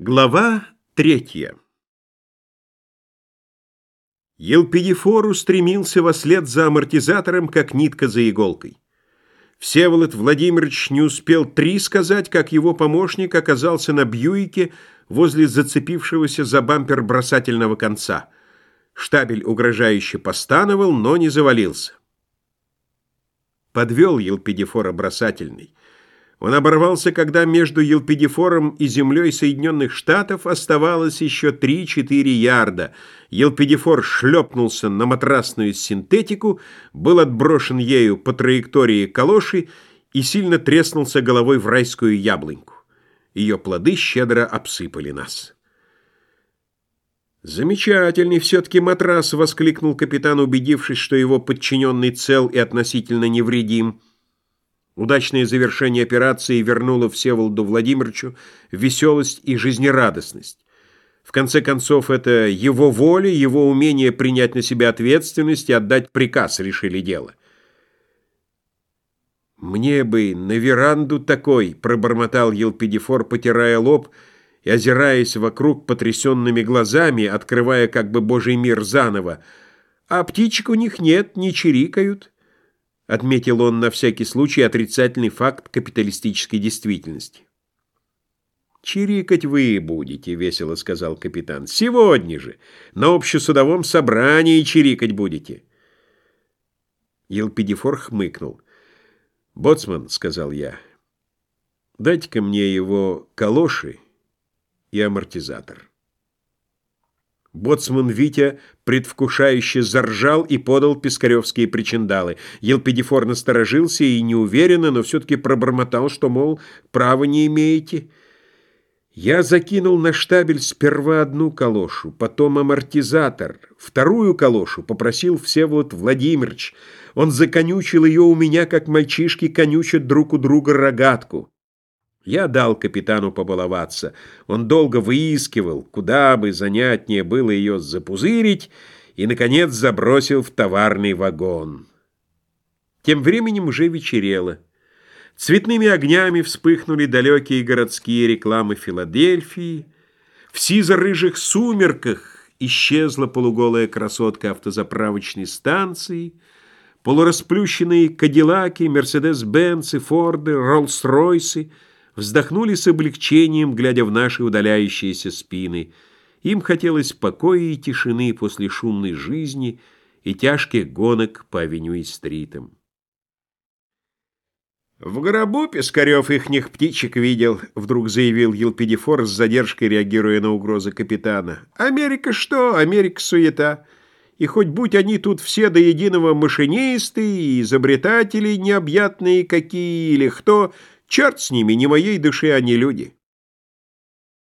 Глава третья Елпидифор устремился вслед за амортизатором, как нитка за иголкой. Всеволод Владимирович не успел три сказать, как его помощник оказался на Бьюике возле зацепившегося за бампер бросательного конца. Штабель угрожающе постановал, но не завалился. Подвел Елпидифора бросательный. Он оборвался, когда между Елпидифором и землей Соединенных Штатов оставалось еще 3-4 ярда. Елпидифор шлепнулся на матрасную синтетику, был отброшен ею по траектории калоши и сильно треснулся головой в райскую яблоньку. Ее плоды щедро обсыпали нас. «Замечательный все-таки матрас!» — воскликнул капитан, убедившись, что его подчиненный цел и относительно невредим — Удачное завершение операции вернуло Всеволоду Владимировичу веселость и жизнерадостность. В конце концов, это его воля, его умение принять на себя ответственность и отдать приказ решили дело. «Мне бы на веранду такой», — пробормотал Елпидифор, потирая лоб и озираясь вокруг потрясенными глазами, открывая как бы божий мир заново. «А птичек у них нет, не чирикают». Отметил он на всякий случай отрицательный факт капиталистической действительности. «Чирикать вы будете», — весело сказал капитан. «Сегодня же на общесудовом собрании чирикать будете». Елпидифор хмыкнул. «Боцман», — сказал я, — «дайте-ка мне его калоши и амортизатор». Боцман Витя предвкушающе заржал и подал пискаревские причиндалы. Елпидифор насторожился и неуверенно, но все-таки пробормотал, что, мол, права не имеете. Я закинул на штабель сперва одну калошу, потом амортизатор, вторую калошу попросил Всеволод Владимирович. Он законючил ее у меня, как мальчишки конючат друг у друга рогатку. Я дал капитану побаловаться. Он долго выискивал, куда бы занятнее было ее запузырить, и, наконец, забросил в товарный вагон. Тем временем уже вечерело. Цветными огнями вспыхнули далекие городские рекламы Филадельфии. В сизо-рыжих сумерках исчезла полуголая красотка автозаправочной станции, полурасплющенные кадиллаки, Мерседес-Бенцы, Форды, Роллс-Ройсы — вздохнули с облегчением, глядя в наши удаляющиеся спины. Им хотелось покоя и тишины после шумной жизни и тяжких гонок по авеню и стритам. «В гробу Пискарев ихних птичек видел», — вдруг заявил Елпидифор с задержкой, реагируя на угрозы капитана. «Америка что? Америка суета. И хоть будь они тут все до единого машинисты и изобретатели необъятные какие или кто...» Черт с ними, не моей души они люди.